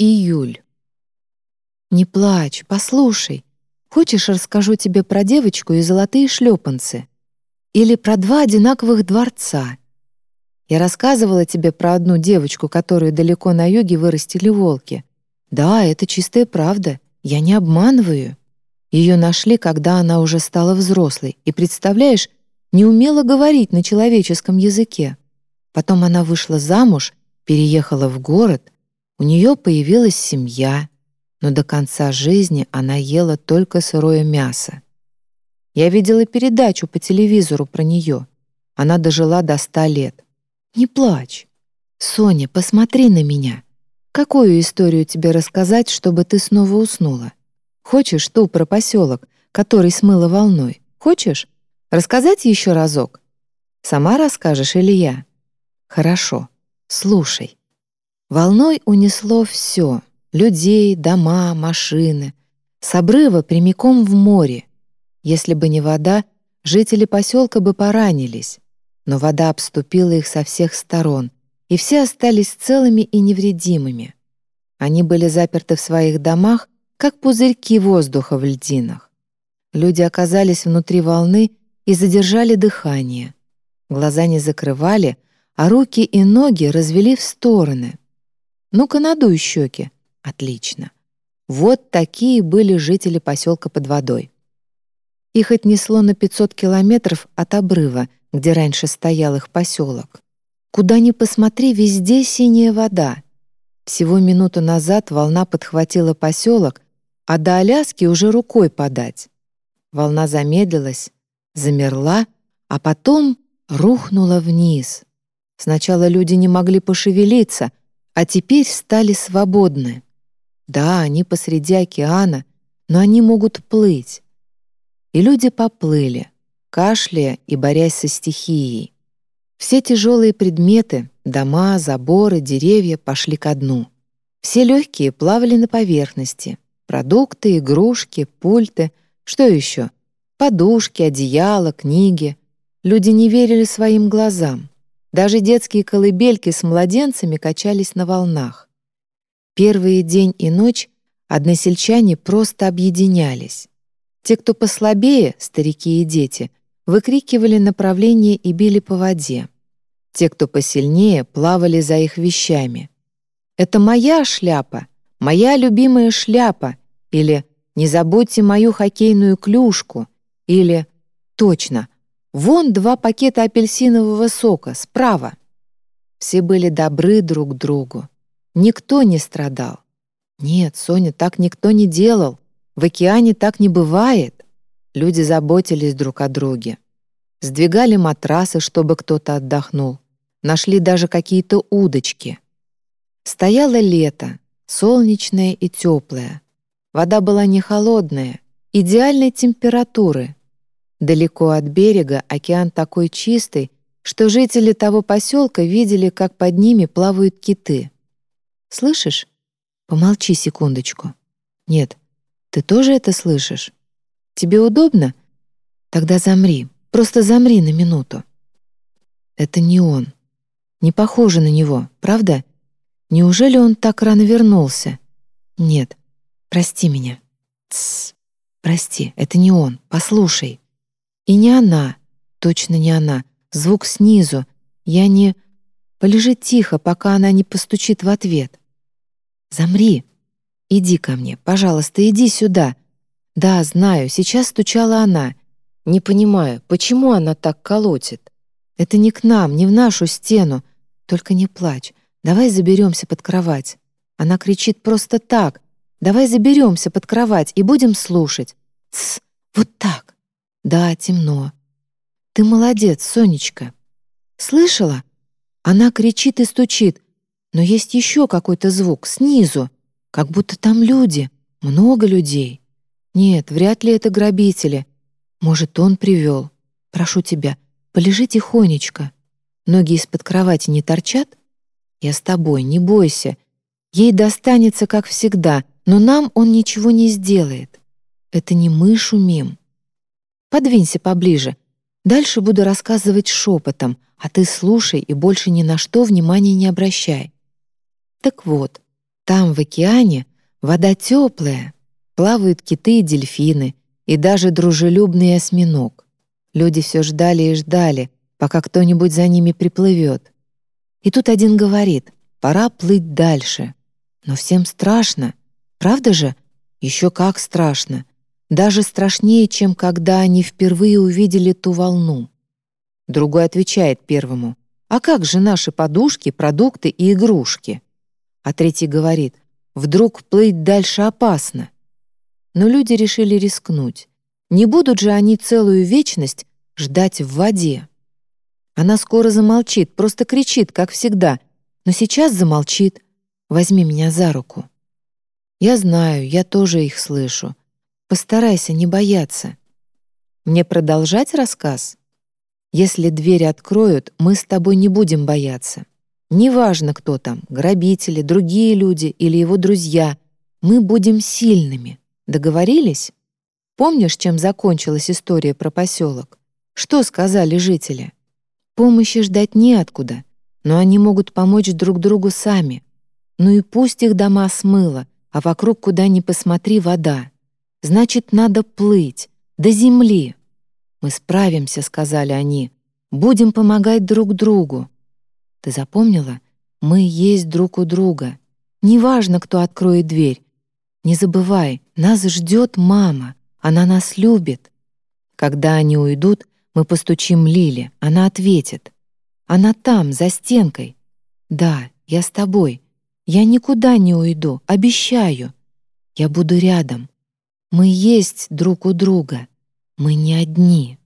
Июль. Не плачь, послушай. Хочешь, расскажу тебе про девочку и золотые шлепанцы? Или про два одинаковых дворца? Я рассказывала тебе про одну девочку, которую далеко на юге вырастили волки. Да, это чистая правда. Я не обманываю. Ее нашли, когда она уже стала взрослой, и, представляешь, не умела говорить на человеческом языке. Потом она вышла замуж, переехала в город, у нее появилась семья, но до конца жизни она ела только сырое мясо. Я видела передачу по телевизору про нее. Она дожила до ста лет. Не плачь. Соня, посмотри на меня. Какую историю тебе рассказать, чтобы ты снова уснула? Хочешь ту про поселок, который смыло волной? Хочешь? Рассказать еще разок? Сама расскажешь или я? Хорошо. Слушай. Волной унесло все — людей, дома, машины. С обрыва прямиком в море. Если бы не вода, жители поселка бы поранились. Но вода обступила их со всех сторон, и все остались целыми и невредимыми. Они были заперты в своих домах, как пузырьки воздуха в льдинах. Люди оказались внутри волны и задержали дыхание. Глаза не закрывали, а руки и ноги развели в стороны — ну-ка, надуй щеки. Отлично. Вот такие были жители поселка под водой. Их отнесло на 500 километров от обрыва, где раньше стоял их поселок. Куда ни посмотри, везде синяя вода. Всего минуту назад волна подхватила поселок, а до Аляски уже рукой подать. Волна замедлилась, замерла, а потом рухнула вниз. Сначала люди не могли пошевелиться, а теперь стали свободны. Да, они посреди океана, но они могут плыть. И люди поплыли, кашляя и борясь со стихией. Все тяжелые предметы, дома, заборы, деревья пошли ко дну. Все легкие плавали на поверхности. Продукты, игрушки, пульты, что еще? Подушки, одеяла, книги. Люди не верили своим глазам. Даже детские колыбельки с младенцами качались на волнах. Первые день и ночь односельчане просто объединялись. Те, кто послабее, старики и дети, выкрикивали направление и били по воде. Те, кто посильнее, плавали за их вещами. «Это моя шляпа! Моя любимая шляпа!» Или «Не забудьте мою хоккейную клюшку!» Или «Точно! Вон два пакета апельсинового сока, справа. Все были добры друг другу. Никто не страдал. Нет, Соня, так никто не делал. В океане так не бывает. Люди заботились друг о друге. Сдвигали матрасы, чтобы кто-то отдохнул. Нашли даже какие-то удочки. Стояло лето, солнечное и теплое. Вода была не холодная, идеальной температуры, Далеко от берега океан такой чистый, что жители того поселка видели, как под ними плавают киты. «Слышишь? Помолчи секундочку. Нет, ты тоже это слышишь? Тебе удобно? Тогда замри, просто замри на минуту». Это не он. Не похоже на него, правда? Неужели он так рано вернулся? Нет, прости меня. Тссс, прости, это не он, послушай. И не она, точно не она, звук снизу. Я не... Полежи тихо, пока она не постучит в ответ. Замри. Иди ко мне, пожалуйста, иди сюда. Да, знаю, сейчас стучала она. Не понимаю, почему она так колотит. Это не к нам, не в нашу стену. Только не плачь. Давай заберемся под кровать. Она кричит просто так. Давай заберемся под кровать и будем слушать. Тсс, вот так. Да, темно. Ты молодец, Сонечка. Слышала? Она кричит и стучит, но есть еще какой-то звук снизу, как будто там люди, много людей. Нет, вряд ли это грабители. Может, он привел. Прошу тебя, полежи тихонечко. Ноги из-под кровати не торчат? Я с тобой, не бойся. Ей достанется, как всегда, но нам он ничего не сделает. Это не мы шумим, Подвинься поближе. Дальше буду рассказывать шепотом, а ты слушай и больше ни на что внимания не обращай. Так вот, Там, в океане, вода теплая, плавают киты и дельфины, и даже дружелюбный осьминог. Люди все ждали и ждали, пока кто-нибудь за ними приплывет. И тут один говорит, пора плыть дальше. Но всем страшно. Правда же? Еще как страшно. Даже страшнее, чем когда они впервые увидели ту волну. Другой отвечает первому, «А как же наши подушки, продукты и игрушки?» А третий говорит, «Вдруг плыть дальше опасно». Но люди решили рискнуть. Не будут же они целую вечность ждать в воде. Она скоро замолчит, просто кричит, как всегда, но сейчас замолчит. Возьми меня за руку. Я знаю, я тоже их слышу. Постарайся не бояться. Мне продолжать рассказ? Если дверь откроют, мы с тобой не будем бояться. Неважно, кто там, грабители, другие люди или его друзья, мы будем сильными. Договорились? Помнишь, чем закончилась история про поселок? Что сказали жители? Помощи ждать неоткуда, но они могут помочь друг другу сами. Ну и пусть их дома смыло, а вокруг куда ни посмотри вода. Значит, надо плыть до земли. Мы справимся, сказали они. Будем помогать друг другу. Ты запомнила? Мы есть друг у друга. Неважно, кто откроет дверь. Не забывай, нас ждет мама. Она нас любит. Когда они уйдут, мы постучим Лиле. Она ответит. Она там, за стенкой. Да, я с тобой. Я никуда не уйду, обещаю. Я буду рядом. Мы есть друг у друга. Мы не одни.